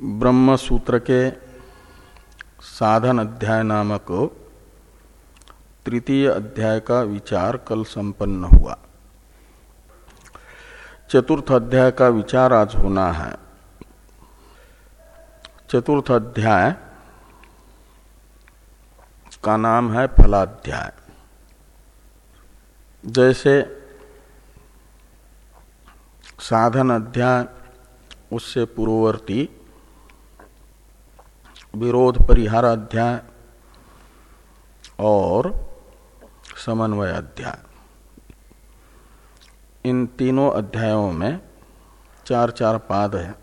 ब्रह्म सूत्र के साधन अध्याय नामक तृतीय अध्याय का विचार कल संपन्न हुआ। चतुर्थ अध्याय का विचार आज होना है। चतुर्थ अध्याय का नाम है फलाध्याय। जैसे साधन अध्याय, उससे पूर्ववर्ती विरोध परिहार अध्याय और समन्वय अध्याय इन तीनों अध्यायों में चार चार पाद है।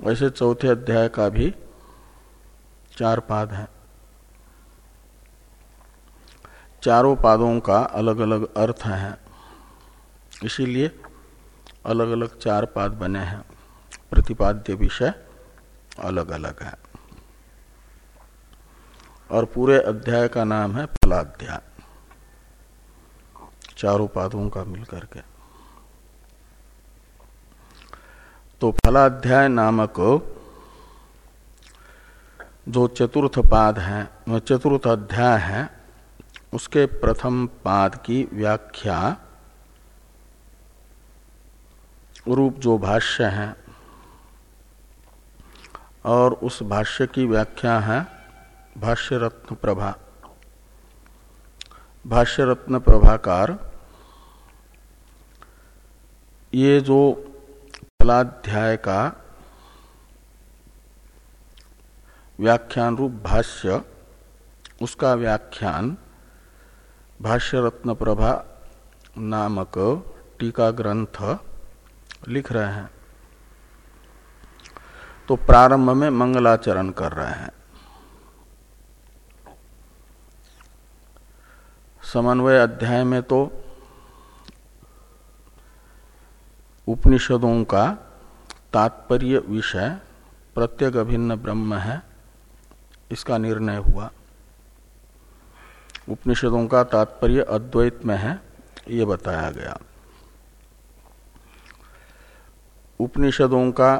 वैसे चौथे अध्याय का भी चार पाद है। चारों पादों का अलग अलग अर्थ है। इसीलिए अलग अलग चार पाद बने हैं। प्रतिपाद्य विषय अलग अलग है। और पूरे अध्याय का नाम है फलाध्याय चारों पादों का मिलकर के तो फलाध्याय नामक जो चतुर्थ पाद है चतुर्थ अध्याय है, उसके प्रथम पाद की व्याख्या रूप जो भाष्य है और उस भाष्य की व्याख्या है भाष्य रत्न प्रभा। भाष्य रत्न प्रभाकार, ये जो फलाध्याय का व्याख्यान रूप भाष्य, उसका व्याख्यान भाष्य रत्न प्रभा नामक टीका ग्रंथ लिख रहे हैं। तो प्रारंभ में मंगलाचरण कर रहे हैं। समन्वय अध्याय में तो उपनिषदों का तात्पर्य विषय प्रत्येक अभिन्न ब्रह्म है, इसका निर्णय हुआ। उपनिषदों का तात्पर्य अद्वैत में है, ये बताया गया। उपनिषदों का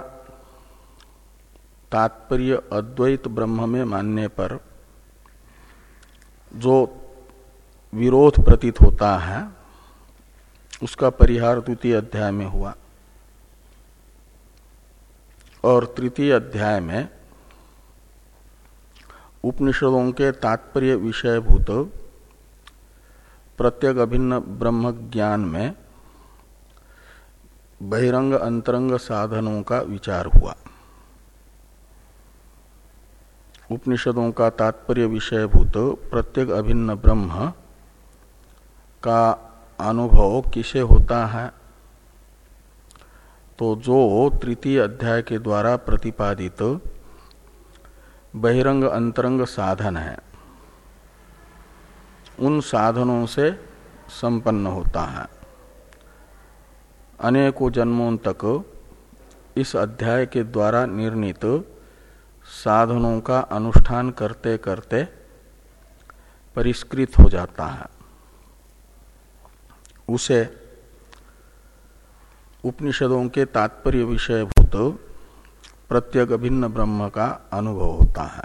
तात्पर्य अद्वैत ब्रह्म में मानने पर जो विरोध प्रतीत होता है, उसका परिहार द्वितीय अध्याय में हुआ। और तृतीय अध्याय में उपनिषदों के तात्पर्य विषयभूत प्रत्येक अभिन्न ब्रह्म ज्ञान में बहिरंग अंतरंग साधनों का विचार हुआ। उपनिषदों का तात्पर्य विषयभूत प्रत्येक अभिन्न ब्रह्म का अनुभव किसे होता है? तो जो तृतीय अध्याय के द्वारा प्रतिपादित बहिरंग अंतरंग साधन है, उन साधनों से संपन्न होता है। अनेकों जन्मों तक इस अध्याय के द्वारा निर्णित साधनों का अनुष्ठान करते करते परिष्कृत हो जाता है। उसे उपनिषदों के तात्पर्य विषयभूत प्रत्येक भिन्न ब्रह्म का अनुभव होता है।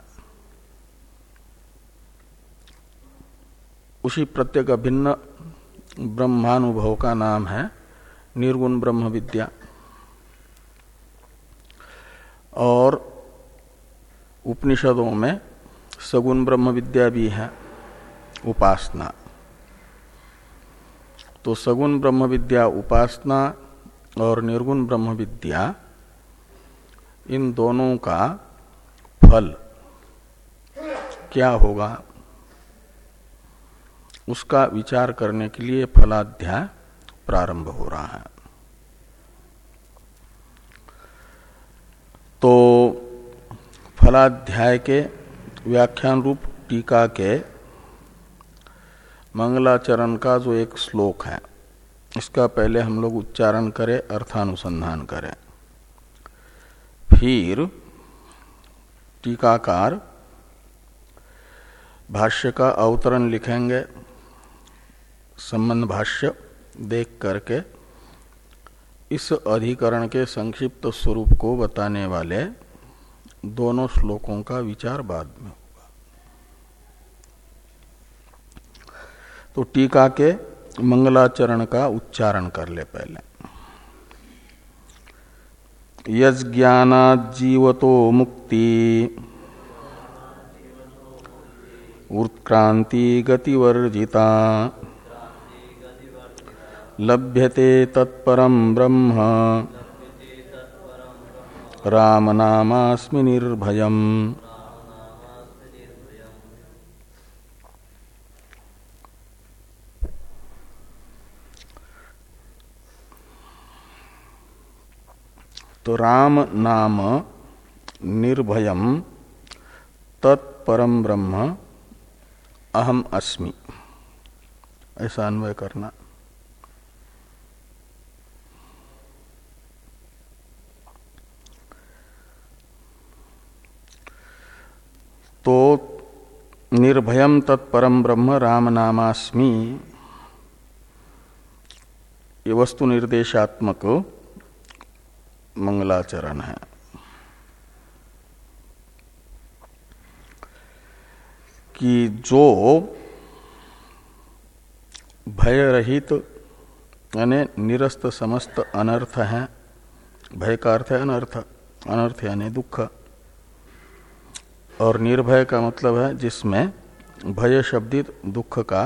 उसी प्रत्येक भिन्न ब्रह्मानुभव का नाम है निर्गुण ब्रह्म विद्या और उपनिषदों में सगुण ब्रह्म विद्या भी है, उपासना। तो सगुण ब्रह्म विद्या उपासना और निर्गुण ब्रह्म विद्या इन दोनों का फल क्या होगा? उसका विचार करने के लिए फलाध्याय प्रारंभ हो रहा है। तो फलाध्याय के व्याख्यान रूप टीका के मंगलाचरण का जो एक श्लोक है, इसका पहले हम लोग उच्चारण करें, अर्थानुसंधान करें। फिर टीकाकार भाष्य का अवतरण लिखेंगे, संबंध भाष्य देख करके इस अधिकरण के संक्षिप्त स्वरूप को बताने वाले दोनों श्लोकों का विचार बाद में होगा। तो टीका के मंगलाचरण का उच्चारण कर ले पहले। यज्ञानाजीवतो मुक्ति उत्क्रांति गतिवर्जिता, लभ्यते तत्परम ब्रह्म। रामनामास्मि निर्भयम्। तो राम नाम निर्भयम तत्परम ब्रह्म अहम अस्मि। ऐसा अन्वय करना। तो निर्भयम तत्परम ब्रह्म राम नामास्मि ये वस्तु निर्देशात्मक मंगलाचरण है। कि जो भय रहित यानी निरस्त समस्त अनर्थ है, भय का अर्थ है अनर्थ अनर्थ यानी दुख। और निर्भय का मतलब है जिसमें भय शब्दित दुख का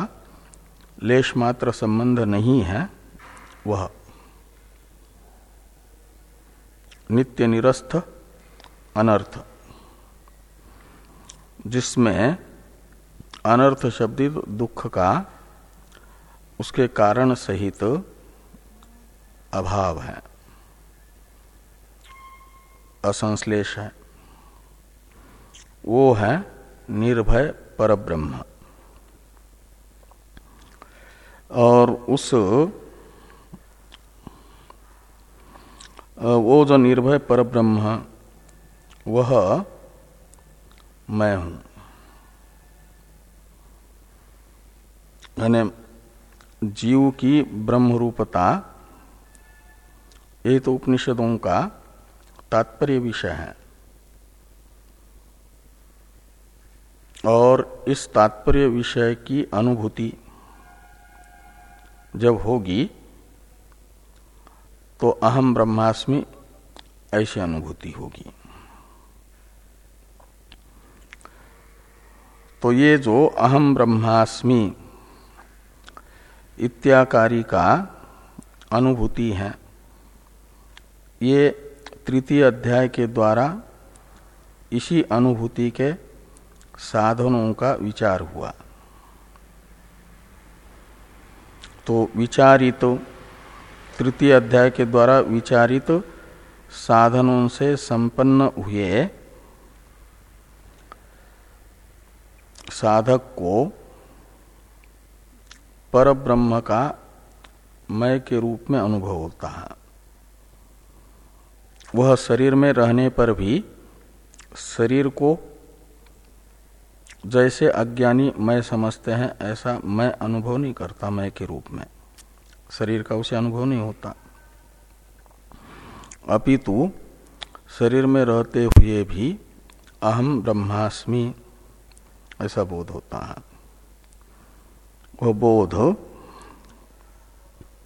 लेश मात्र संबंध नहीं है, वह नित्य निरस्थ, अनर्थ। जिसमें अनर्थ शब्दित दुख का उसके कारण सहित अभाव है, असंश्लेष है। वो है निर्भय परब्रह्म। और उस वो जो निर्भय पर ब्रह्म वह मैं हूँ। यानी जीव की ब्रह्म रूपता ये तो उपनिषदों का तात्पर्य विषय है। और इस तात्पर्य विषय की अनुभूति जब होगी तो अहम ब्रह्मास्मि ऐसी अनुभूति होगी। तो ये जो अहम ब्रह्मास्मि इत्याकारी का अनुभूति है, ये तृतीय अध्याय के द्वारा इसी अनुभूति के साधनों का विचार हुआ। तो विचारित तो तृतीय अध्याय के द्वारा विचारित साधनों से संपन्न हुए साधक को पर ब्रह्म का मय के रूप में अनुभव होता है। वह शरीर में रहने पर भी शरीर को जैसे अज्ञानी मैं समझते हैं, ऐसा मैं अनुभव नहीं करता मैं के रूप में। शरीर का उसे अनुभव नहीं होता। अपितु शरीर में रहते हुए भी अहम ब्रह्मास्मि, ऐसा बोध होता है। वो बोध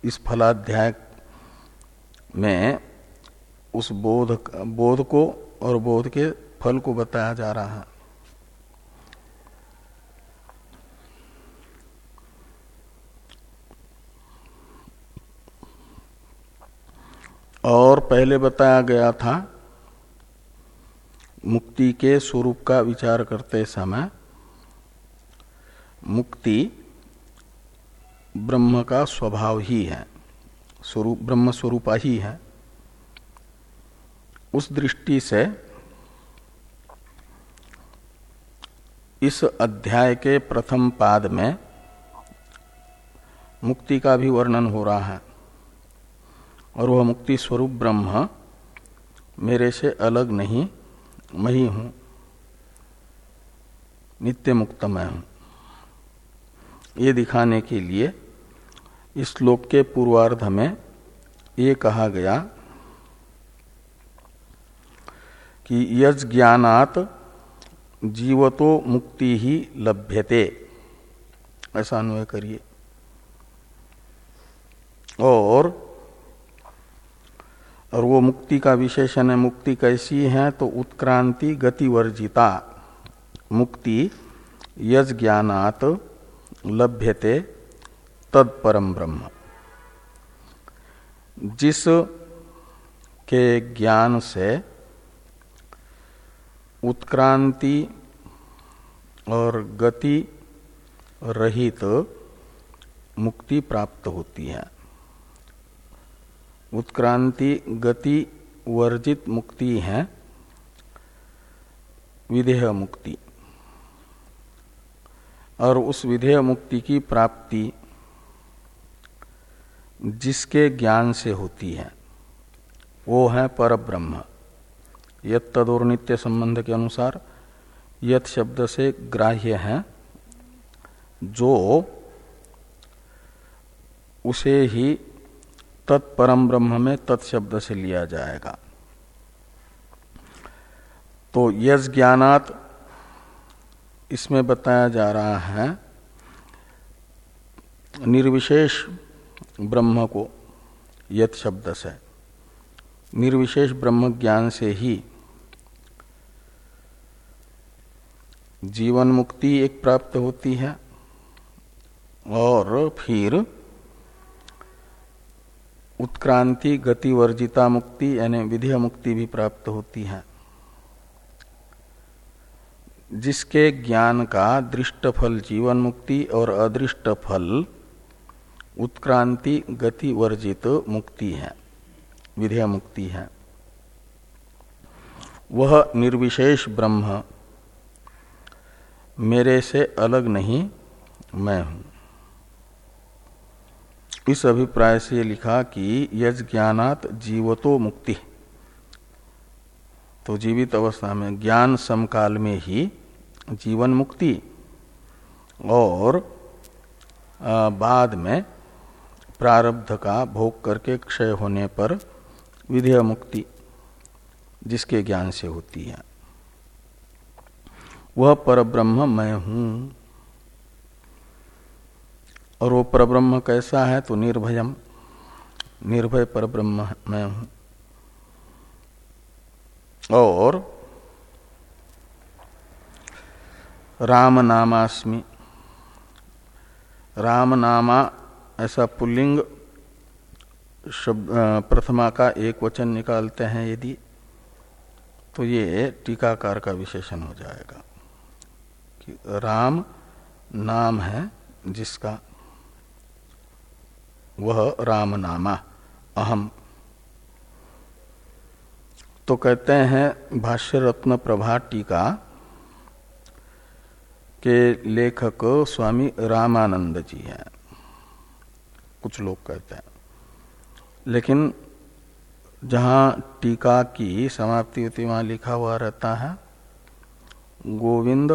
इस फलाध्याय में उस बोध बोध को और बोध के फल को बताया जा रहा है। और पहले बताया गया था, मुक्ति के स्वरूप का विचार करते समय, मुक्ति ब्रह्म का स्वभाव ही है, स्वरूप, ब्रह्म स्वरूपा ही है। उस दृष्टि से इस अध्याय के प्रथम पाद में मुक्ति का भी वर्णन हो रहा है। और वह मुक्ति स्वरूप ब्रह्म मेरे से अलग नहीं, मैं ही हूँ। नित्य मुक्त मैं हूँ। ये दिखाने के लिए इस श्लोक के पूर्वार्ध में ये कहा गया कि यज ज्ञानात जीवतो मुक्ति ही लभ्यते। ऐसा अन्वय करिए। और और वो मुक्ति का विशेषण है, मुक्ति कैसी है तो उत्क्रांति गतिवर्जिता। मुक्ति यज ज्ञानात लभ्यते तत्परम ब्रह्म। जिस के ज्ञान से उत्क्रांति और गति रहित मुक्ति प्राप्त होती है उत्क्रांति, गति, वर्जित मुक्ति है, विधेय मुक्ति। और उस विधेय मुक्ति की प्राप्ति जिसके ज्ञान से होती है, वो है पर ब्रह्म यद तदोर नित्य संबंध के अनुसार यथ शब्द से ग्राह्य है, जो उसे ही तत्परम ब्रह्म में तत्शब्द से लिया जाएगा। तो यज ज्ञानात इसमें बताया जा रहा है, निर्विशेष ब्रह्म को यथ शब्द से, निर्विशेष ब्रह्म ज्ञान से ही जीवन मुक्ति एक प्राप्त होती है और फिर उत्क्रांति गति वर्जिता मुक्ति, यानी विधेय मुक्ति भी प्राप्त होती है। जिसके ज्ञान का दृष्ट फल जीवन मुक्ति और अदृष्ट फल उत्क्रांति गति वर्जित मुक्ति है, विधेय मुक्ति है। वह निर्विशेष ब्रह्म, मेरे से अलग नहीं, मैं हूँ। इस अभिप्राय से लिखा कि यज ज्ञानात जीवतो मुक्ति। तो जीवित अवस्था में ज्ञान समकाल में ही जीवन मुक्ति और बाद में प्रारब्ध का भोग करके क्षय होने पर विधेय मुक्ति जिसके ज्ञान से होती है। वह परब्रह्म मैं हूँ। और वो परब्रह्म कैसा है तो निर्भयम, निर्भय परब्रह्म मैं हूँ। और राम नामास्मि, राम नामा ऐसा पुल्लिंग शब्द प्रथमा का एक वचन निकालते हैं यदि तो ये टीकाकार का विशेषण हो जाएगा कि राम नाम है जिसका वह राम नामा अहम। तो कहते हैं भाष्य रत्न प्रभा टीका के लेखक स्वामी रामानंद जी हैं। कुछ लोग कहते हैं। लेकिन जहाँ टीका की समाप्ति होती, वहाँ लिखा हुआ रहता है, गोविंद,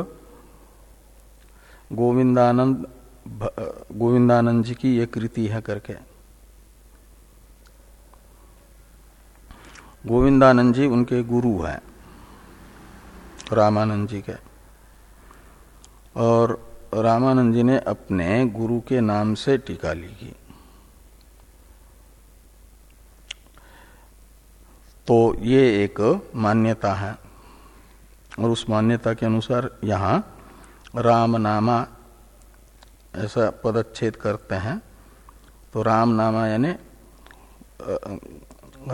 गोविंदानंद गोविंदानंद जी की ये कृति है करके। गोविंदानंद जी उनके गुरु हैं रामानंद जी के। और रामानंद जी ने अपने गुरु के नाम से टीका लिखी तो ये एक मान्यता है, और उस मान्यता के अनुसार यहाँ राम नामा ऐसा पदच्छेद करते हैं तो राम नामा यानी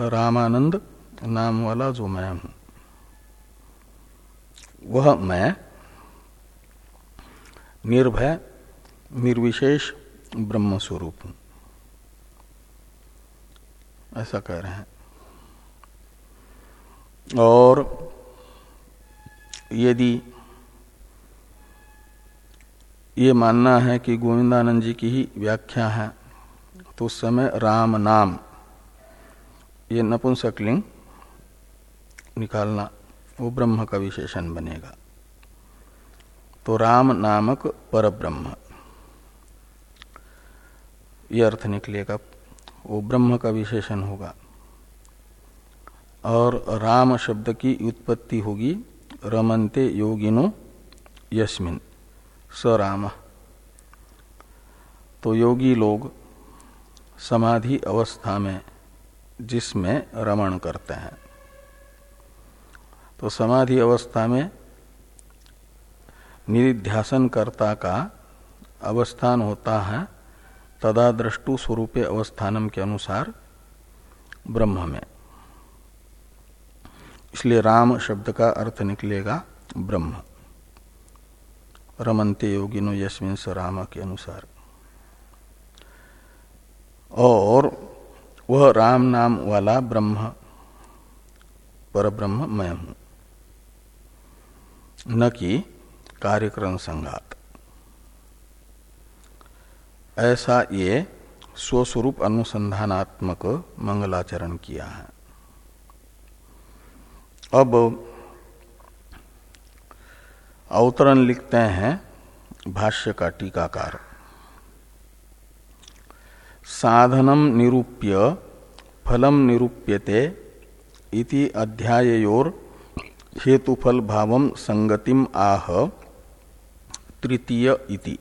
रामानंद नाम वाला जो मैं हूँ, वह मैं निर्भय, निर्विशेष ब्रह्म स्वरूप हूँ। ऐसा कह रहे हैं। और यदि ये मानना है कि गोविंदानंद जी की ही व्याख्या है। तो उस समय राम नाम, ये नपुंसकलिंग निकालना, वो ब्रह्म का विशेषण बनेगा। तो राम नामक पर ब्रह्म ये अर्थ निकलेगा, वो ब्रह्म का विशेषण होगा। और राम शब्द की उत्पत्ति होगी, रमनते योगिनो यस्मिन। स राम तो योगी लोग समाधि अवस्था में, जिसमें रमण करते हैं। तो समाधि अवस्था में निधिध्यासन कर्ता का अवस्थान होता है, तदा दृष्टु स्वरूप अवस्थानम के अनुसार ब्रह्म में। इसलिए राम शब्द का अर्थ निकलेगा ब्रह्म। रमनते योगिनो यशमिन स के अनुसार। और वह राम नाम वाला ब्रह्म पर ब्रह्म मैं हूँ। न कि कार्यक्रम संघात। ऐसा ये स्वस्वरूप अनुसंधानात्मक मंगलाचरण किया है। अब अवतरण लिखते हैं भाष्य का टीकाकार। साधनम निरूप्य, फलम निरूप्यते इति अध्यायोर हेतुफल भावम संगतिम आह तृतीय इति।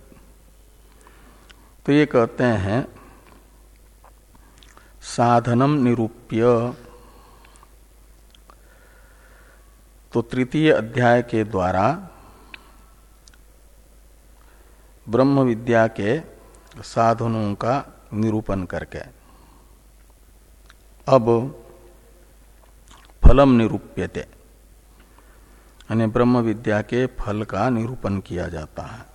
तो ये कहते हैं, साधनम निरूप्य। तो तृतीय अध्याय के द्वारा ब्रह्म विद्या के साधनों का निरूपण करके। अब फलम निरूप्यते। यानी ब्रह्म विद्या के फल का निरूपण किया जाता है।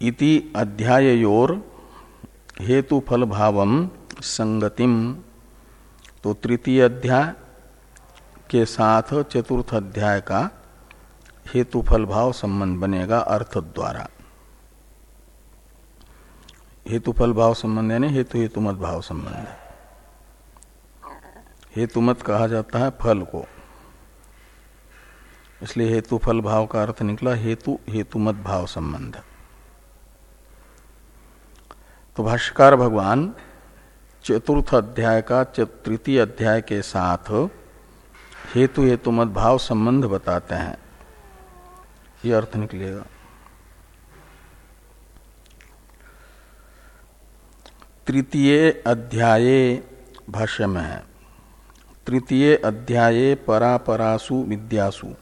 इति अध्यायोर हेतु फल भावम संगतिम। तो तृतीय अध्याय के साथ चतुर्थ अध्याय का हेतु फल भाव संबंध बनेगा अर्थ द्वारा। हेतु फल भाव संबंध यानी हेतु हेतु मत भाव संबंध। हेतु मत कहा जाता है फल को। इसलिए हेतु फल भाव का अर्थ निकला हेतु हेतु मत भाव संबंध। तो भाष्यकार भगवान चतुर्थ अध्याय का तृतीय अध्याय के साथ हेतु हेतु मत भाव संबंध बताते हैं। ये अर्थ निकलेगा। तृतीय अध्याय भाष्य में है। तृतीय अध्याय परापरासु विद्यासु।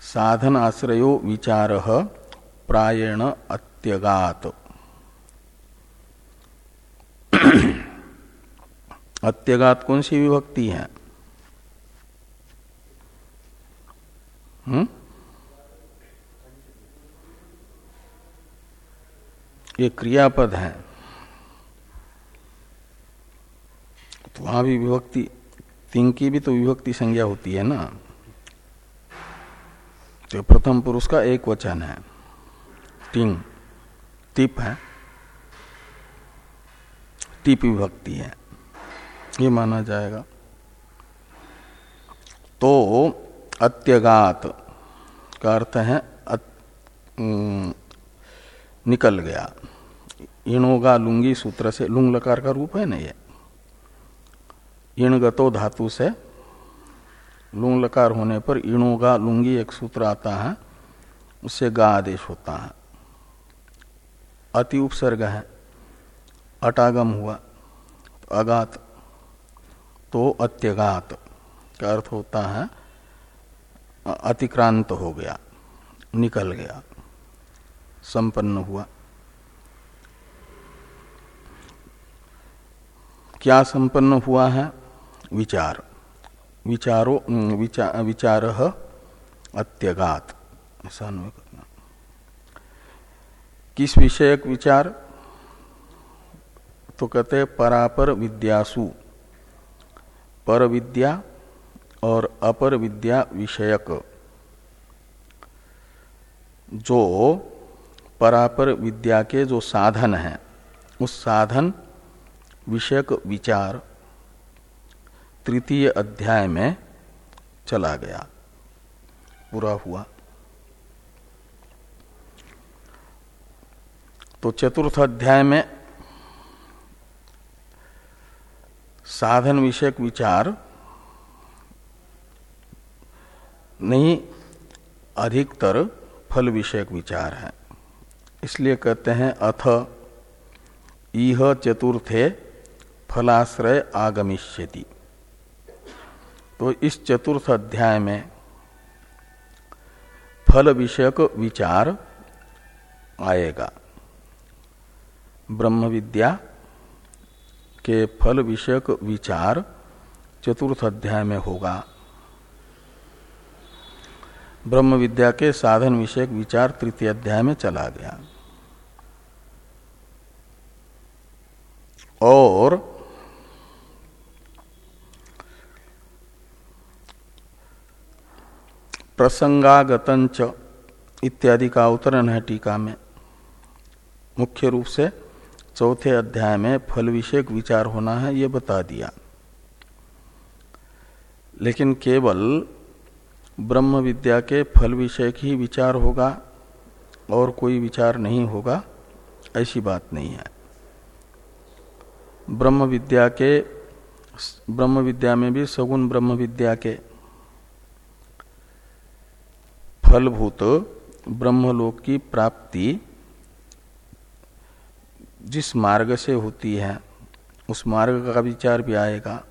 साधन आश्रयो विचार प्रायण अत्यगात। अत्यगात कौन सी विभक्ति है? हम्म? ये क्रियापद है। तो वहाँ भी विभक्ति तिंग की भी तो विभक्ति संज्ञा होती है ना। तो प्रथम पुरुष का एक वचन है। तिंग तिप है। टिप विभक्ति है। ये माना जाएगा। तो अत्यगात का अर्थ है निकल गया। इणोगा लुंगी सूत्र से लुंग लकार का रूप है ना ये? इणगतो धातु से लुंग लकार होने पर इणोगा लुंगी एक सूत्र आता है, उससे गा आदेश होता है। अति उपसर्ग है, अटागम हुआ तो अगात तो अत्यगात का अर्थ होता है, अतिक्रांत हो गया, निकल गया। संपन्न हुआ। क्या संपन्न हुआ है? विचार। विचारो विचार अत्यगात। ऐसा करना। किस विषयक विचार? तो कहते परापर विद्यासु। पर विद्या और अपर विद्या विषयक। जो परापर विद्या के जो साधन हैं, उस साधन विषयक विचार तृतीय अध्याय में चला गया। पूरा हुआ। तो चतुर्थ अध्याय में साधन विषयक विचार नहीं, अधिकतर फल विषयक विचार है। इसलिए कहते हैं अथ। इह चतुर्थे फलाश्रय आगमिष्यति। तो इस चतुर्थ अध्याय में फल विषयक विचार आएगा। ब्रह्म विद्या के फल विषयक विचार चतुर्थ अध्याय में होगा। ब्रह्म विद्या के साधन विषयक विचार तृतीय अध्याय में चला गया। और प्रसंगागतंच इत्यादि का अवतरण है टीका में। मुख्य रूप से चौथे अध्याय में फल विषयक विचार होना है, ये बता दिया। लेकिन केवल ब्रह्म विद्या के फल विषयक ही विचार होगा और कोई विचार नहीं होगा, ऐसी बात नहीं है। ब्रह्म विद्या के ब्रह्म विद्या में भी सगुण ब्रह्म विद्या के फलभूत ब्रह्मलोक की प्राप्ति जिस मार्ग से होती है, उस मार्ग का विचार भी आएगा।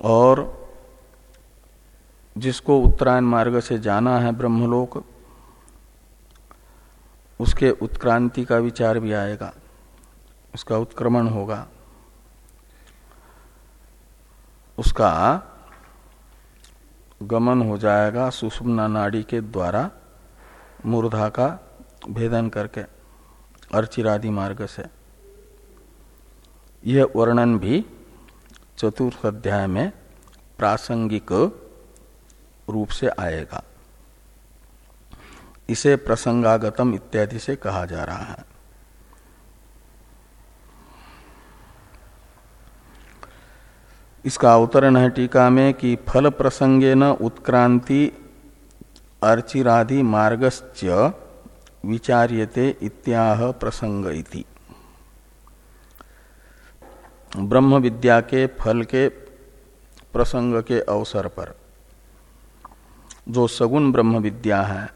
और जिसको उत्तरायण मार्ग से जाना है ब्रह्मलोक, उसके उत्क्रांति का विचार भी आएगा। उसका उत्क्रमण होगा। उसका गमन हो जाएगा सुषुम्ना नाड़ी के द्वारा मूर्धा का भेदन करके, अर्चिरादि मार्ग से। यह वर्णन भी चतुर्थ अध्याय में प्रासंगिक रूप से आएगा। इसे प्रसंगागतम इत्यादि से कहा जा रहा है। इसका अवतरण है टीका में कि फल प्रसंगे न उत्क्रांति अर्चिरादि मार्गश्च विचार्यते इत्याह प्रसंग इति। ब्रह्म विद्या के फल के प्रसंग के अवसर पर, जो सगुण ब्रह्म विद्या है,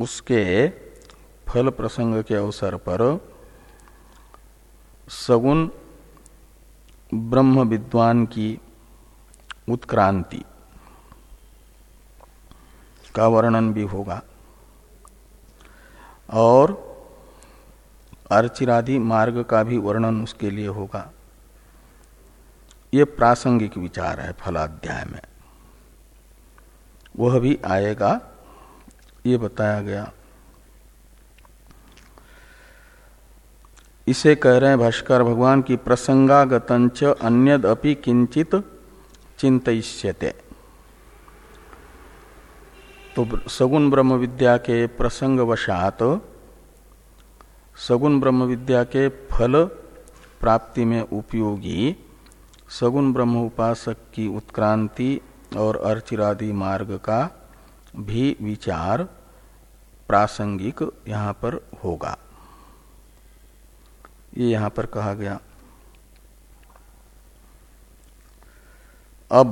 उसके फल प्रसंग के अवसर पर सगुण ब्रह्म विद्वान की उत्क्रांति का वर्णन भी होगा। और अर्चिरादि मार्ग का भी वर्णन उसके लिए होगा। ये प्रासंगिक विचार है फलाध्याय में। वह भी आएगा, ये बताया गया। इसे कह रहे हैं भाष्कर, भगवान की प्रसंगागतंच अन्यद अपि किंचित चिंतते तो सगुण ब्रह्म विद्या के प्रसंग वशात सगुण ब्रह्म विद्या के फल प्राप्ति में उपयोगी, सगुण ब्रह्म उपासक की उत्क्रांति और अर्चिरादि मार्ग का भी विचार प्रासंगिक यहाँ पर होगा। ये यहाँ पर कहा गया। अब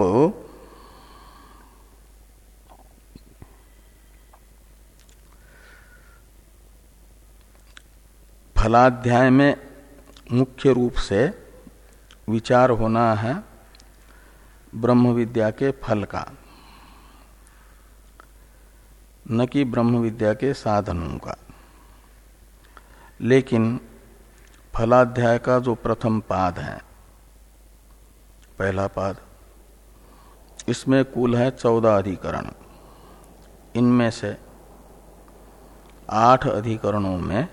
फलाध्याय में मुख्य रूप से विचार होना है ब्रह्म विद्या के फल का। न कि ब्रह्म विद्या के साधनों का। लेकिन फलाध्याय का जो प्रथम पाद है, पहला पाद, इसमें कुल है चौदह अधिकरण। इनमें से आठ अधिकरणों में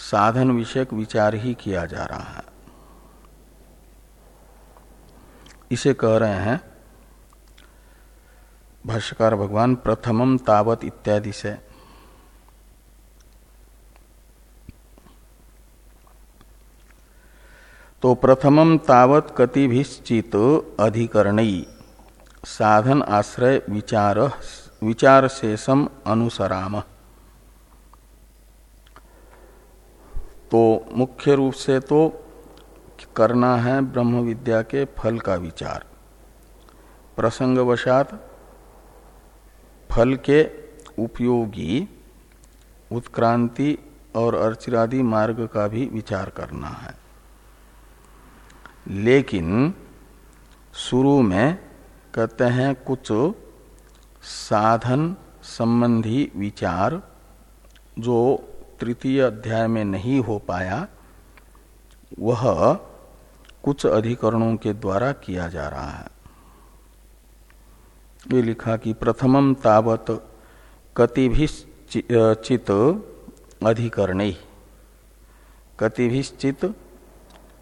साधन विषयक विचार ही किया जा रहा है। इसे कह रहे हैं, भाष्यकार भगवान प्रथमम तावत इत्यादि से तो प्रथमम तावत कतिभिश्चित अधिकरणई साधन आश्रय विचार विचार शेषम अनुसराम। तो मुख्य रूप से तो करना है ब्रह्म विद्या के फल का विचार। प्रसंगवशात फल के उपयोगी, उत्क्रांति और अर्चिरादि मार्ग का भी विचार करना है। लेकिन शुरू में कहते हैं कुछ साधन संबंधी विचार जो तृतीय अध्याय में नहीं हो पाया, वह कुछ अधिकरणों के द्वारा किया जा रहा है। ये लिखा कि प्रथमम तावत कतिभिश्चित अधिकरण। कतिभिश्चित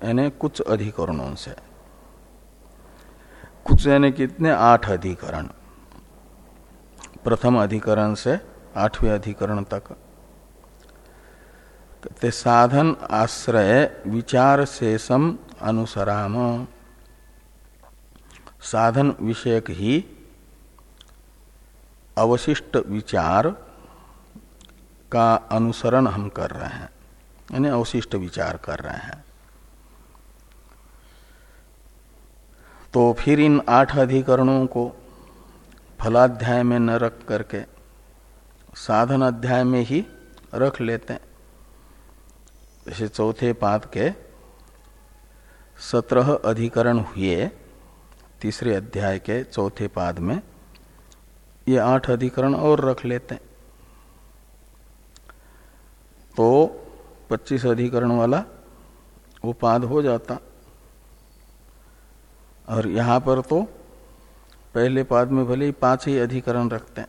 यानी कुछ अधिकरणों से। कुछ यानी कितने आठ अधिकरण। प्रथम अधिकरण से आठवें अधिकरण तक। कहते, साधन, आश्रय, विचार शेषम, अनुसराम। साधन विषयक ही अवशिष्ट विचार का अनुसरण हम कर रहे हैं। यानी अवशिष्ट विचार कर रहे हैं। तो फिर इन आठ अधिकरणों को फलाध्याय में न रख करके साधन अध्याय में ही रख लेते हैं। जैसे चौथे पाद के सत्रह अधिकरण हुए, तीसरे अध्याय के चौथे पाद में ये आठ अधिकरण और रख लेते हैं। तो पच्चीस अधिकरण वाला वो पाद हो जाता। और यहाँ पर तो पहले पाद में भले ही पाँच ही अधिकरण रखते हैं।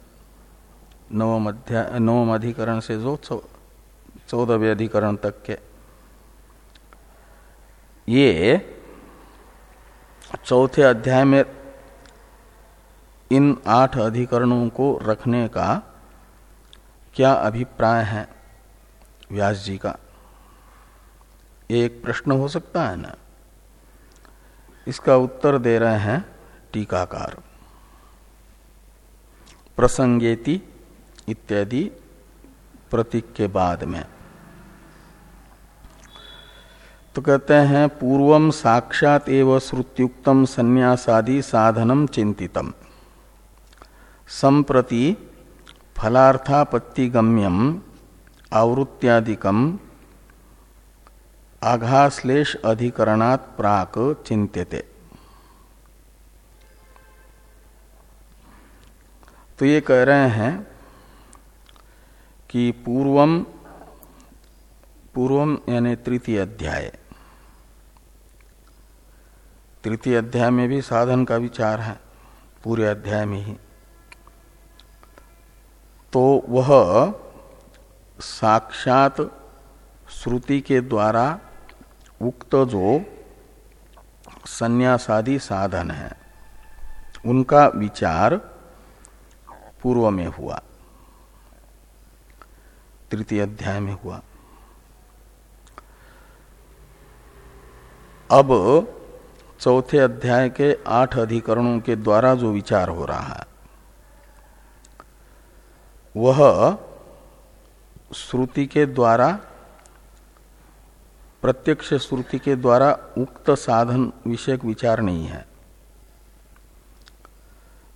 नवम अध्याय नवम अधिकरण से जो चौदहवें अधिकरण तक के। ये चौथे अध्याय में इन आठ अधिकरणों को रखने का क्या अभिप्राय है? व्यास जी का। एक प्रश्न हो सकता है ना? इसका उत्तर दे रहे हैं टीकाकार। प्रसंगेति इत्यादि प्रतीक के बाद में। तो कहते हैं, पूर्वम साक्षात एवं श्रुत्युक्तम संन्यासादि साधनम चिंतितम। संप्रति फलार्थापत्तिगम्यम आवृत्त्यादिकम आघाश्लेष अधिकरणात् प्राक चिंत्यते तो ये कह रहे हैं कि पूर्वम पूर्वम यानी तृतीय अध्याय। तृतीय अध्याय में भी साधन का विचार है, पूरे अध्याय में ही। तो वह साक्षात श्रुति के द्वारा उक्त जो संन्यासादि साधन है। उनका विचार पूर्व में हुआ। तृतीय अध्याय में हुआ। अब चौथे अध्याय के आठ अधिकरणों के द्वारा जो विचार हो रहा है, वह श्रुति के द्वारा प्रत्यक्ष श्रुति के द्वारा उक्त साधन विषयक विचार नहीं है।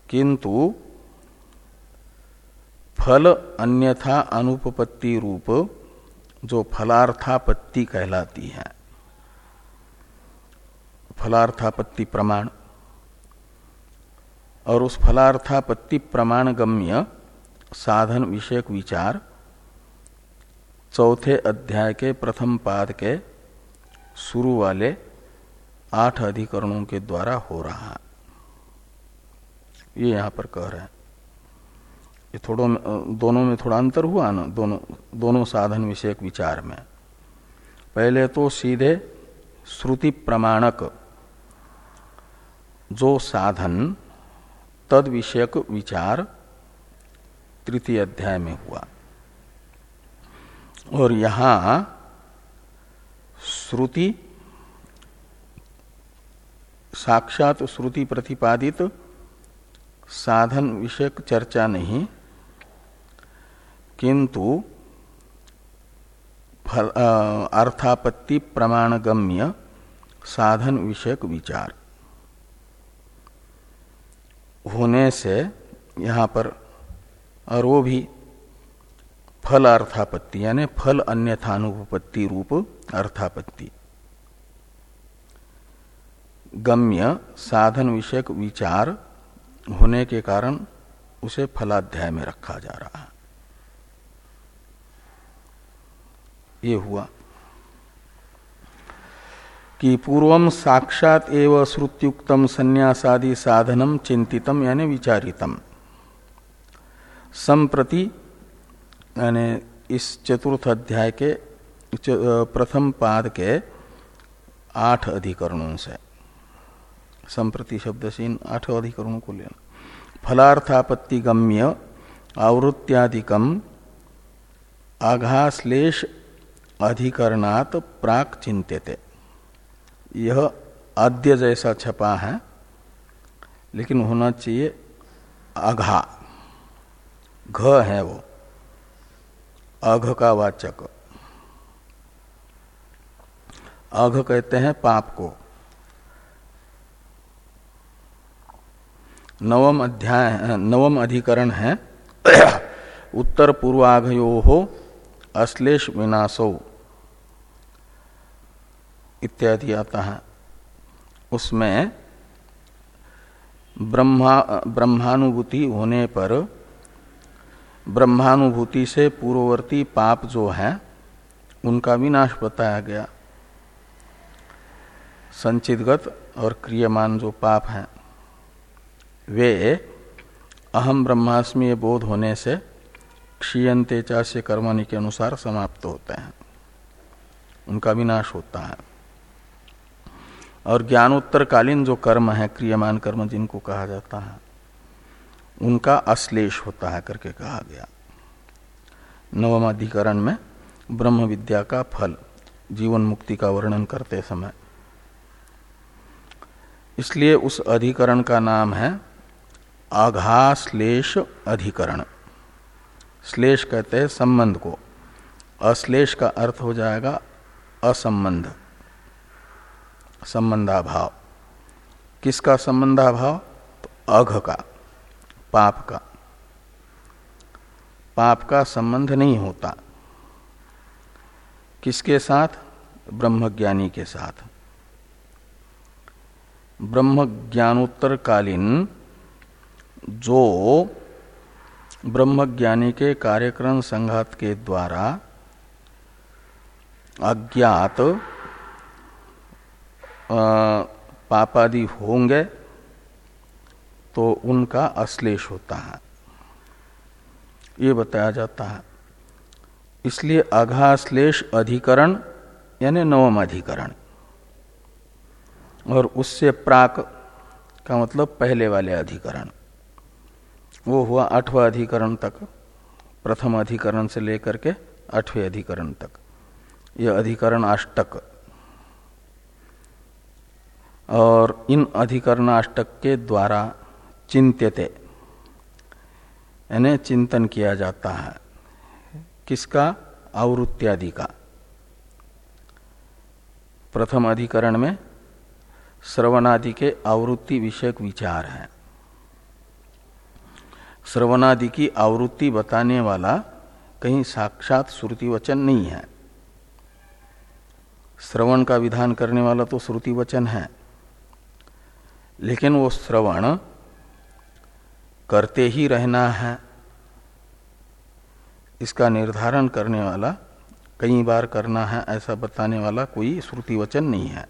किंतु फल अन्यथा अनुपपत्ति रूप जो फलार्थापत्ति कहलाती है। फलार्थापत्ति प्रमाण। और उस फलार्थापत्ति प्रमाण गम्य साधन विषयक विचार चौथे अध्याय के प्रथम पाद के शुरू वाले आठ अधिकरणों के द्वारा हो रहा है। ये यहाँ पर कह रहे हैं। ये थोड़ो दोनों में थोड़ा अंतर हुआ ना? दोनों दोनों साधन विषयक विचार में। पहले तो सीधे श्रुति प्रमाणक, जो साधन तद विषयक विचार तृतीय अध्याय में हुआ। और यहाँ श्रुति, साक्षात श्रुति प्रतिपादित, साधन विषयक चर्चा नहीं, किंतु अर्थापत्ति प्रमाणगम्य साधन विषयक विचार। होने से यहाँ पर और वो भी फल अर्थापत्ति यानी फल अन्यथानुपत्ति रूप अर्थापत्ति। गम्य साधन विषयक विचार होने के कारण उसे फलाध्याय में रखा जा रहा है। ये हुआ कि पूर्वम साक्षात एवं श्रुत्युक्तम संन्यासादि साधनम चिंतितम, यानी विचारितम। संप्रति यानी इस चतुर्थ अध्याय के प्रथम पाद के आठ अधिकरणों से। संप्रति शब्द से इन आठ अधिकरणों को लेना। फलार्थापत्ति गम्य आवृत्त्यादिकम आघाश्लेष अधिकरणात प्राक चिंतित यह आद्य जैसा छपा है, लेकिन होना चाहिए अघा घ है वो। अघ का वाचक। अघ कहते हैं पाप को। नवम अध्याय, नवम अधिकरण है। उत्तर पूर्वाघयो हो अश्लेष विनाशो। इत्यादि आता है। उसमें ब्रह्मा, ब्रह्मानुभूति होने पर ब्रह्मानुभूति से पूर्ववर्ती पाप जो है, उनका विनाश बताया गया। संचितगत और क्रियमान जो पाप हैं, वे अहम ब्रह्मास्मि बोध होने से क्षीयते चाष्य कर्मणि के अनुसार समाप्त होते हैं। उनका विनाश होता है। और ज्ञानोत्तरकालीन जो कर्म है, क्रियमान कर्म जिनको कहा जाता है उनका अश्लेष होता है करके कहा गया। नवम अधिकरण में ब्रह्म विद्या का फल, जीवन मुक्ति का वर्णन करते समय। इसलिए उस अधिकरण का नाम है आघाश्लेष अधिकरण। श्लेष कहते हैं संबंध को। अश्लेष का अर्थ हो जाएगा असंबंध, संबंधाभाव। किसका संबंधाभाव? तो अघ का। पाप का। पाप का संबंध नहीं होता। किसके साथ? ब्रह्मज्ञानी के साथ। ब्रह्म ज्ञानोत्तर कालीन जो ब्रह्मज्ञानी के कार्यक्रम संघात के द्वारा अज्ञात पापादि होंगे तो उनका अश्लेष होता है। ये बताया जाता है। इसलिए अघाश्लेष अधिकरण यानी नवम अधिकरण और उससे प्राक का मतलब पहले वाले अधिकरण। वो हुआ आठवां अधिकरण तक, प्रथम अधिकरण से लेकर के आठवें अधिकरण तक। यह अधिकरण अष्टक और इन अधिकरणाष्टक के द्वारा चिंत्यते। यानी चिंतन किया जाता है। किसका? आवृत्त्यादि का प्रथम अधिकरण में श्रवणादि के आवृत्ति विषयक विचार है। श्रवणादि की आवृत्ति बताने वाला कहीं साक्षात श्रुति वचन नहीं है। श्रवण का विधान करने वाला तो श्रुति वचन है। लेकिन वो श्रवण करते ही रहना है। इसका निर्धारण करने वाला, कई बार करना है, ऐसा बताने वाला कोई श्रुति वचन नहीं है।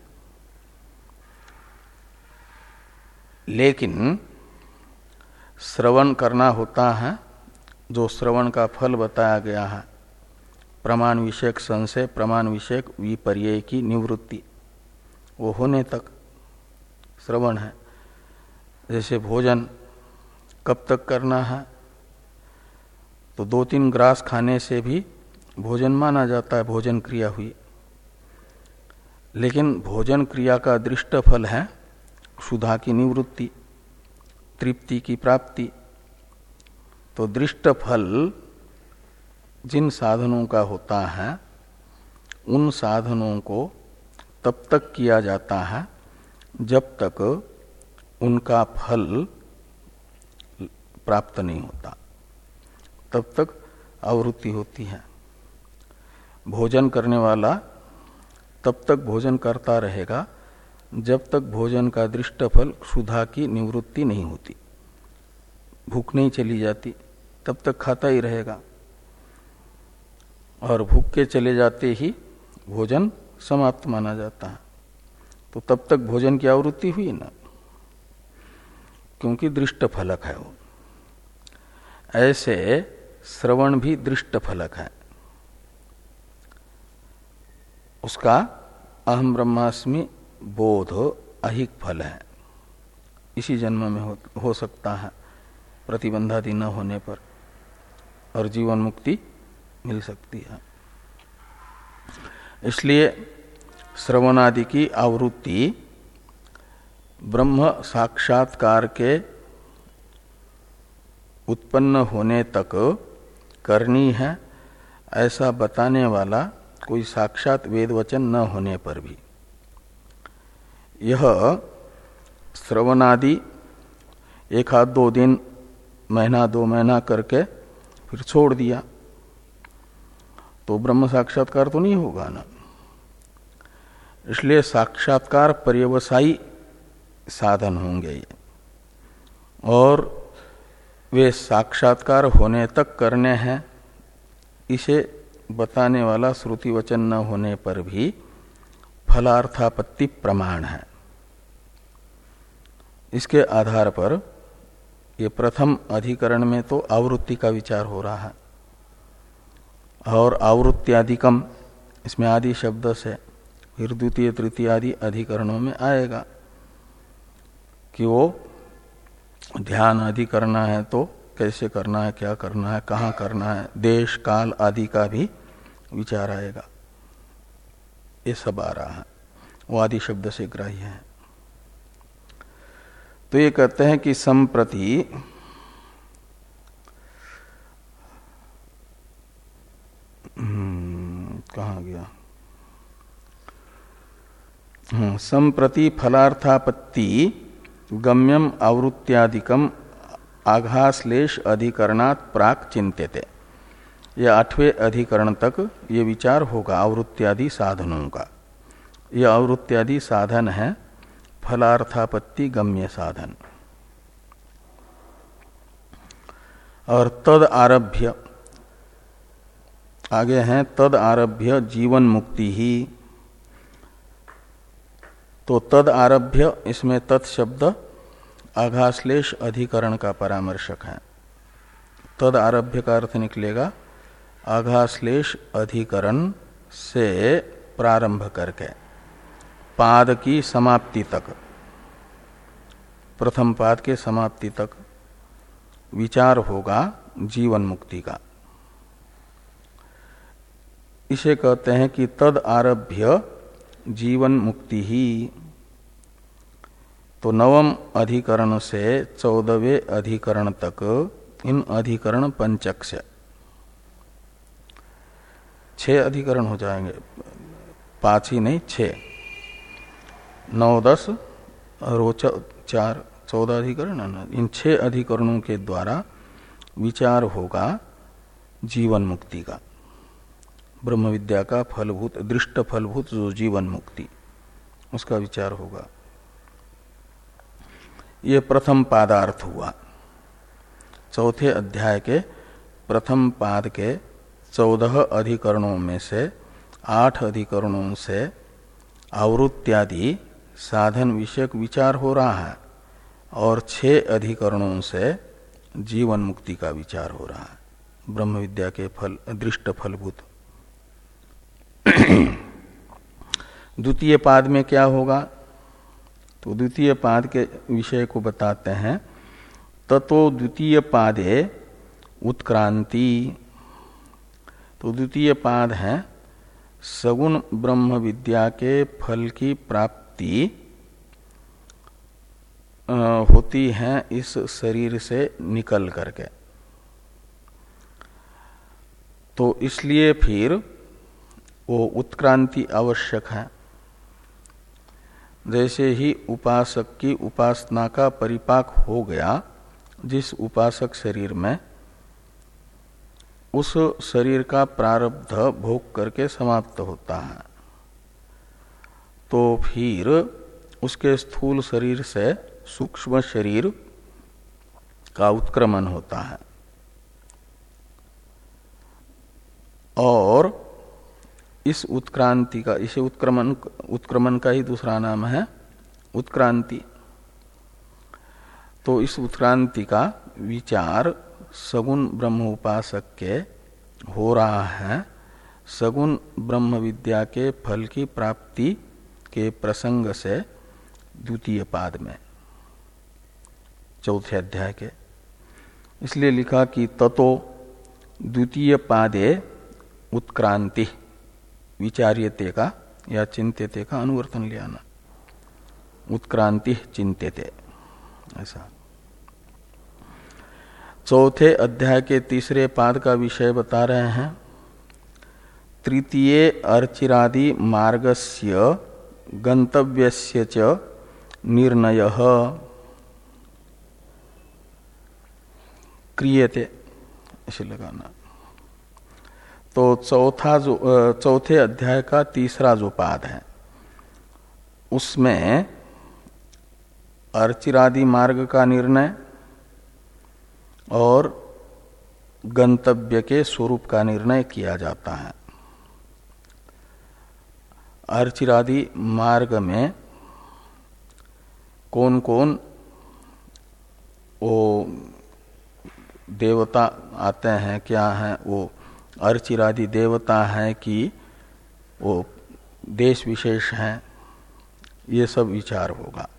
लेकिन, श्रवण करना होता है, जो श्रवण का फल बताया गया है। प्रमाण विषयक संशय, प्रमाण विषयक विपर्य की निवृत्ति, वो होने तक श्रवण है। जैसे भोजन कब तक करना है? तो दो तीन ग्रास खाने से भी भोजन माना जाता है, भोजन क्रिया हुई। लेकिन भोजन क्रिया का दृष्ट फल है सुधा की निवृत्ति, तृप्ति की प्राप्ति। तो दृष्ट फल जिन साधनों का होता है, उन साधनों को तब तक किया जाता है जब तक उनका फल प्राप्त नहीं होता। तब तक आवृत्ति होती है। भोजन करने वाला तब तक भोजन करता रहेगा, जब तक भोजन का दृष्ट फल क्षुधा की निवृत्ति नहीं होती। भूख नहीं चली जाती, तब तक खाता ही रहेगा। और भूख के चले जाते ही भोजन समाप्त माना जाता है। तो तब तक भोजन की आवृत्ति हुई ना, क्योंकि दृष्ट फलक है वो। ऐसे श्रवण भी दृष्ट फलक है। उसका अहम ब्रह्मास्मि बोध अहिक फल है। इसी जन्म में हो, हो सकता है प्रतिबंधादि न होने पर और जीवन मुक्ति मिल सकती है। इसलिए श्रवणादि की आवृत्ति ब्रह्म साक्षात्कार के उत्पन्न होने तक करनी है, ऐसा बताने वाला कोई साक्षात वेद वचन न होने पर भी। यह श्रवणादि एक हाथ दो दिन, महीना दो महीना करके फिर छोड़ दिया। तो ब्रह्म साक्षात्कार तो नहीं होगा ना। इसलिए साक्षात्कार पर्यवसायी साधन होंगे ये। और वे साक्षात्कार होने तक करने हैं। इसे बताने वाला श्रुति वचन न होने पर भी फलार्थापत्ति प्रमाण है। इसके आधार पर ये प्रथम अधिकरण में तो आवृत्ति का विचार हो रहा है। और आवृत्त्यादिकम, इसमें आदि शब्द से फिर द्वितीय, तृतीय आदि अधिकरणों में आएगा कि वो ध्यान आदि करना है तो कैसे करना है क्या करना है कहाँ करना है देश काल आदि का भी विचार आएगा। ये सब आ रहा है। वो आदि शब्द से ग्राह्य है। तो ये कहते हैं कि संप्रति हम्म, कहा गया? हम्म, संप्रति फलार्थापत्ति गम्यम आवृत्त्यादिकम आघाश्लेष अधिकरणात् प्राक चिंत्यते यह आठवें अधिकरण तक ये विचार होगा आवृत्त्यादि साधनों का। यह आवृत्त्यादि साधन है, फलार्थापत्ति गम्य साधन। और तद आरभ्य, आगे हैं, तद आरभ्य जीवन मुक्ति ही। तो तद आरभ्य, इसमें तत्शब्द आघाश्लेष अधिकरण का परामर्शक है। तद आरभ्य का अर्थ निकलेगा आघाश्लेष अधिकरण से प्रारंभ करके, पाद की समाप्ति तक, प्रथम पाद के समाप्ति तक, विचार होगा जीवन मुक्ति का। इसे कहते हैं कि तद आरभ्य जीवन मुक्ति ही। तो नवम अधिकरण से चौदहवें अधिकरण तक इन अधिकरण पंचक से छह अधिकरण हो जाएँगे। पाँच ही नहीं छ नौ, दस, रोच, चार, चौदह अधिकरण इन छह अधिकरणों के द्वारा विचार होगा जीवन मुक्ति का। ब्रह्म विद्या का फलभूत दृष्ट फलभूत जो जीवन मुक्ति। उसका विचार होगा। ये प्रथम पादार्थ हुआ। चौथे अध्याय के प्रथम पाद के चौदह अधिकरणों में से आठ अधिकरणों से आवृत्त्यादि साधन विषयक विचार हो रहा है और छह अधिकरणों से जीवन मुक्ति का विचार हो रहा है। ब्रह्म विद्या के फल दृष्ट फलभूत द्वितीय पाद में क्या होगा? तो द्वितीय पाद के विषय को बताते हैं। ततो द्वितीय पादे उत्क्रांति। तो द्वितीय पाद है सगुण ब्रह्म विद्या के फल की प्राप्ति होती है इस शरीर से निकल करके। तो इसलिए फिर वो उत्क्रांति आवश्यक है। जैसे ही उपासक की उपासना का परिपाक हो गया, जिस उपासक शरीर में, उस शरीर का प्रारब्ध भोग करके समाप्त होता है। तो फिर उसके स्थूल शरीर से सूक्ष्म शरीर का उत्क्रमण होता है। और इस उत्क्रांति का, इसे उत्क्रमण उत्क्रमण का ही दूसरा नाम है उत्क्रांति। तो इस उत्क्रांति का विचार सगुण ब्रह्म उपासक के हो रहा है। सगुण ब्रह्म विद्या के फल की प्राप्ति के प्रसंग से द्वितीय पाद में, चौथे अध्याय के। इसलिए लिखा कि ततो द्वितीय पादे उत्क्रांति। विचार्यते का या चिंत्यते का अनुवर्तन लिया ना उत्क्रांति चिंत्यते। ऐसा। चौथे अध्याय के तीसरे पाद का विषय बता रहे हैं। तृतीय अर्चिरादि मार्गस्य गंतव्यस्य च निर्णय। क्रियते। इसे लगाना। तो चौथा जो चौथे अध्याय का तीसरा जो पाद है, उसमें अर्चिरादि मार्ग का निर्णय और गंतव्य के स्वरूप का निर्णय किया जाता है। अर्चिरादि मार्ग में कौन कौन वो देवता आते हैं, क्या है, वो अर्चिरादि देवता हैं कि वो देश विशेष हैं, ये सब विचार होगा।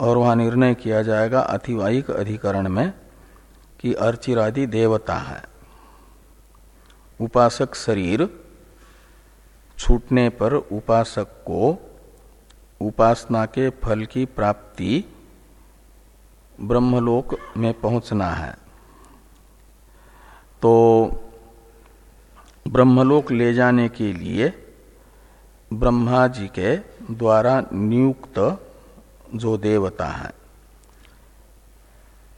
और वहाँ निर्णय किया जाएगा अतिवाहिक अधिकरण में कि अर्चिरादि देवता है। उपासक शरीर छूटने पर उपासक को उपासना के फल की प्राप्ति ब्रह्मलोक में पहुँचना है। तो ब्रह्मलोक ले जाने के लिए ब्रह्मा जी के द्वारा नियुक्त जो देवता है,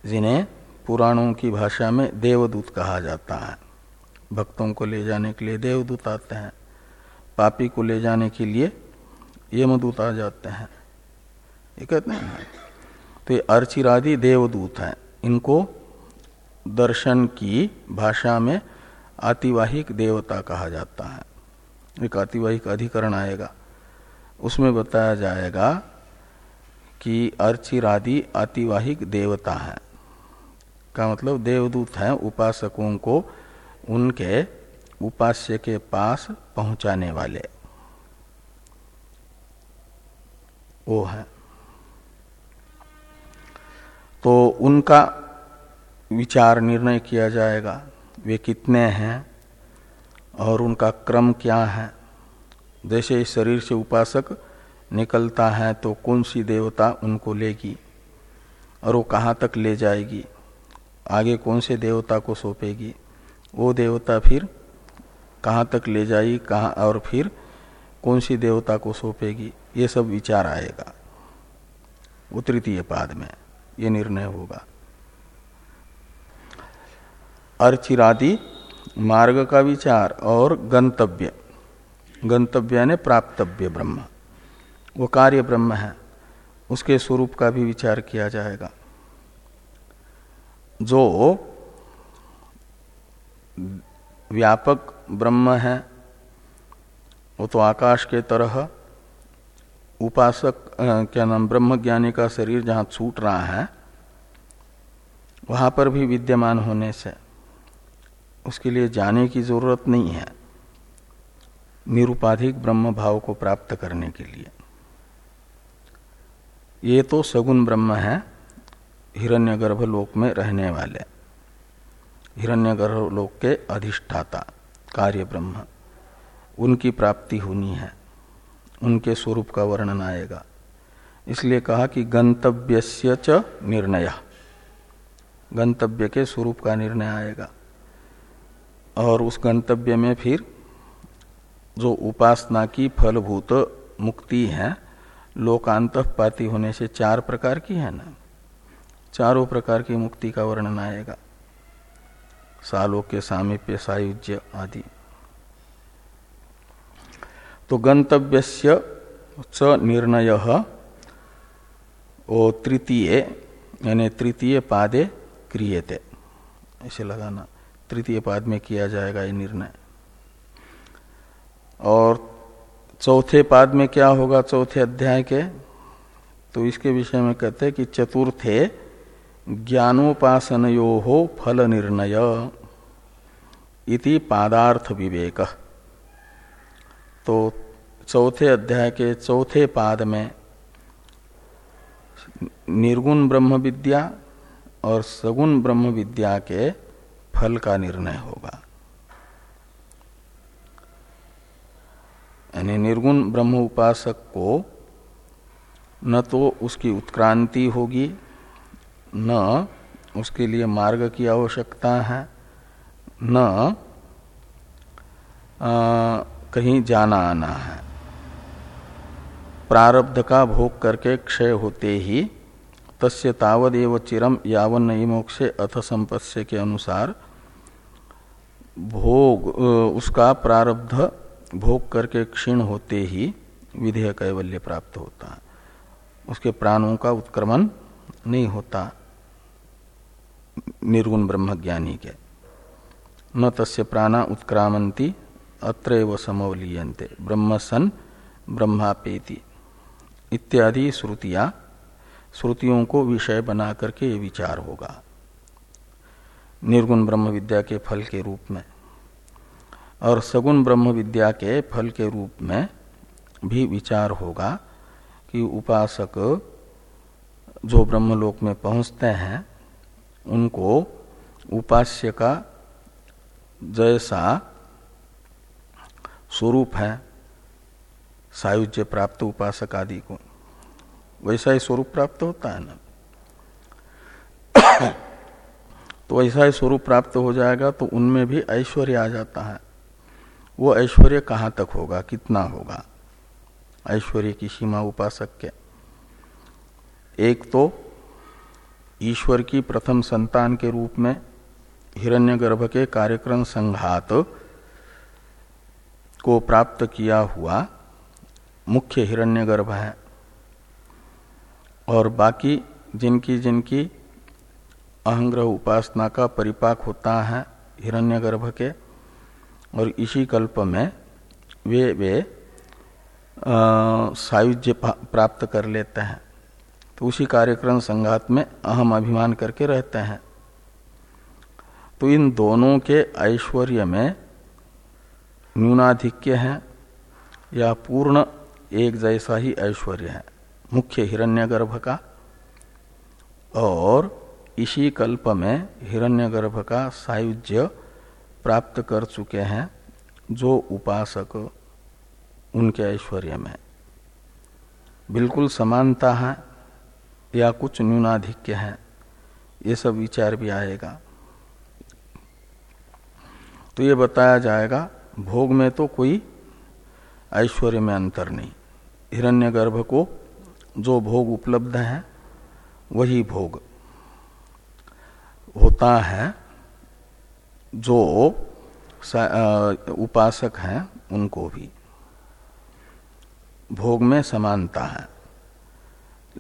जिन्हें पुराणों की भाषा में देवदूत कहा जाता है। भक्तों को ले जाने के लिए देवदूत आते हैं, पापी को ले जाने के लिए यमदूत आ जाते हैं। ये कहते हैं। तो ये अर्चिरादि देवदूत हैं। इनको दर्शन की भाषा में आतिवाहिक देवता कहा जाता है। एक आतिवाहिक अधिकरण आएगा। उसमें बताया जाएगा कि अर्चिरादि आतिवाहिक देवता है। का मतलब देवदूत हैं, उपासकों को उनके उपास्य के पास पहुँचाने वाले। वो है। तो उनका विचार निर्णय किया जाएगा। वे कितने हैं और उनका क्रम क्या है? जैसे इस शरीर से उपासक निकलता है तो कौन सी देवता उनको लेगी और वो कहाँ तक ले जाएगी? आगे कौन से देवता को सौंपेगी? वो देवता फिर कहाँ तक ले जाएगी, कहाँ और फिर कौन सी देवता को सौंपेगी? ये सब विचार आएगा। वो तृतीय पाद में ये निर्णय होगा। अर्चिरादि मार्ग का विचार और गंतव्य। गंतव्य ने प्राप्तव्य ब्रह्म। वो कार्य ब्रह्म है। उसके स्वरूप का भी विचार किया जाएगा। जो व्यापक ब्रह्म है, वो तो आकाश के तरह उपासक क्या नाम ब्रह्म ज्ञानी का शरीर जहाँ छूट रहा है, वहाँ पर भी विद्यमान होने से उसके लिए जाने की ज़रूरत नहीं है। निरुपाधिक ब्रह्म भाव को प्राप्त करने के लिए। ये तो सगुण ब्रह्म है, हिरण्यगर्भ लोक में रहने वाले। हिरण्यगर्भ लोक के अधिष्ठाता, कार्य ब्रह्म। उनकी प्राप्ति होनी है। उनके स्वरूप का वर्णन आएगा। इसलिए कहा कि गंतव्य च निर्णय। गंतव्य के स्वरूप का निर्णय आएगा। और उस गंतव्य में फिर जो उपासना की फलभूत मुक्ति है लोकांत पाती होने से चार प्रकार की है ना? चारों प्रकार की मुक्ति का वर्णन आएगा। सालोक्य सामीप्य, सायुज्य आदि। तो गंतव्य च निर्णय वो तृतीय, यानी तृतीय पादे क्रियते। ऐसे लगाना। तृतीय पाद में किया जाएगा ये निर्णय। और चौथे पाद में क्या होगा? चौथे अध्याय के? तो इसके विषय में कहते हैं कि चतुर्थे ज्ञानोपासनो हो फल निर्णय इति पादार्थ विवेक। तो चौथे अध्याय के चौथे पाद में निर्गुण ब्रह्म विद्या और सगुण ब्रह्म विद्या के फल का निर्णय होगा। यानी निर्गुण ब्रह्म उपासक को न तो उसकी उत्क्रांति होगी न उसके लिए मार्ग की आवश्यकता है न आ, कहीं जाना आना है। प्रारब्ध का भोग करके क्षय होते ही तस्य तावदेव चिरम यावन मोक्षे अथ संपत्स्य के अनुसार भोग उसका प्रारब्ध भोग करके क्षीण होते ही विधेय कैवल्य प्राप्त होता। है उसके प्राणों का उत्क्रमण नहीं होता। निर्गुण ब्रह्म ज्ञानी के। न तस्य प्राणा उत्क्रामंती अत्र समवलीयते ब्रह्म सन ब्रह्मापेति। इत्यादि श्रुतियाँ श्रुतियों को विषय बना करके ये विचार होगा। निर्गुण ब्रह्म विद्या के फल के रूप में और सगुण ब्रह्म विद्या के फल के रूप में भी विचार होगा कि उपासक जो ब्रह्मलोक में पहुँचते हैं, उनको उपास्य का जैसा स्वरूप है, सायुज्य प्राप्त उपासक आदि को। वैसा ही स्वरूप प्राप्त होता है ना। तो ऐसा ही स्वरूप प्राप्त हो जाएगा तो उनमें भी ऐश्वर्य आ जाता है। वो ऐश्वर्य कहाँ तक होगा, कितना होगा? ऐश्वर्य की सीमा उपासक के एक तो ईश्वर की प्रथम संतान के रूप में हिरण्यगर्भ के कार्यक्रम संघात को प्राप्त किया हुआ मुख्य हिरण्यगर्भ है। और बाकी जिनकी जिनकी अहंग्रह उपासना का परिपाक होता है हिरण्यगर्भ के, और इसी कल्प में वे वे सायुज्य प्राप्त कर लेते हैं। तो उसी कार्यक्रम संघात में अहम अभिमान करके रहते हैं। तो इन दोनों के ऐश्वर्य में न्यूनाधिक्य है, या पूर्ण एक जैसा ही ऐश्वर्य है। मुख्य हिरण्यगर्भ का और इसी कल्प में हिरण्यगर्भ का सायुज्य प्राप्त कर चुके हैं जो उपासक उनके ऐश्वर्य में। बिल्कुल समानता है या कुछ न्यूनाधिक्य है, ये सब विचार भी आएगा। तो ये बताया जाएगा, भोग में तो कोई ऐश्वर्य में अंतर नहीं। हिरण्यगर्भ को जो भोग उपलब्ध है, वही भोग होता है। जो उपासक हैं, उनको भी भोग में समानता है।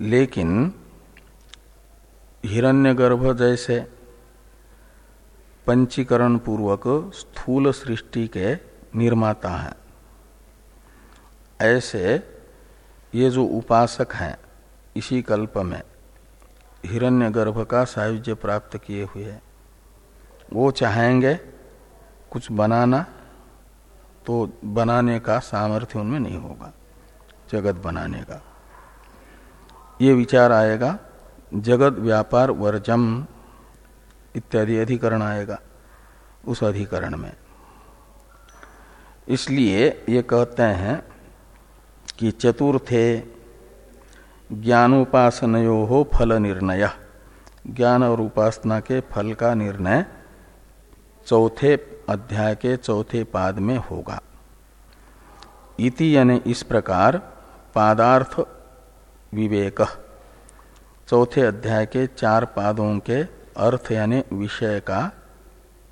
लेकिन हिरण्यगर्भ जैसे पंचीकरण पूर्वक स्थूल सृष्टि के निर्माता हैं। ऐसे ये जो उपासक हैं, इसी कल्प में हिरण्यगर्भ का सायुज्य प्राप्त किए हुए वो चाहेंगे कुछ बनाना तो बनाने का सामर्थ्य उनमें नहीं होगा, जगत बनाने का। ये विचार आएगा, जगत व्यापार वर्जम इत्यादि अधिकरण आएगा उस अधिकरण में। इसलिए ये कहते हैं कि चतुर्थे ज्ञानोपासनो हो फल निर्णय। ज्ञान और उपासना के फल का निर्णय चौथे अध्याय के चौथे पाद में होगा। इति यानी इस प्रकार पादार्थ विवेक। चौथे अध्याय के चार पादों के अर्थ यानी विषय का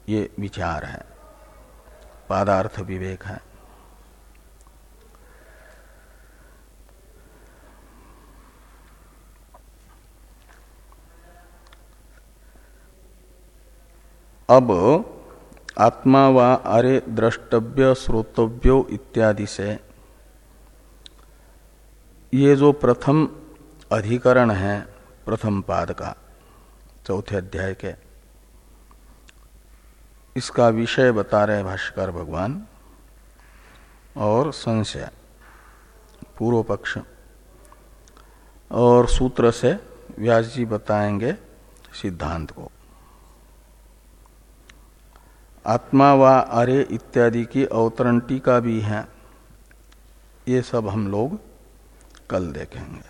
ये विचार है। पादार्थ विवेक है। अब आत्मा व अरे द्रष्टव्य, श्रोतव्यो इत्यादि से। ये जो प्रथम अधिकरण है, प्रथम पाद का, चौथे अध्याय के, इसका विषय बता रहे भाष्कर भगवान, और संशय पूर्व पक्ष और सूत्र से व्यास जी बताएँगे सिद्धांत को। आत्मा व अरे इत्यादि की अवतरण टीका भी है। ये सब हम लोग कल देखेंगे।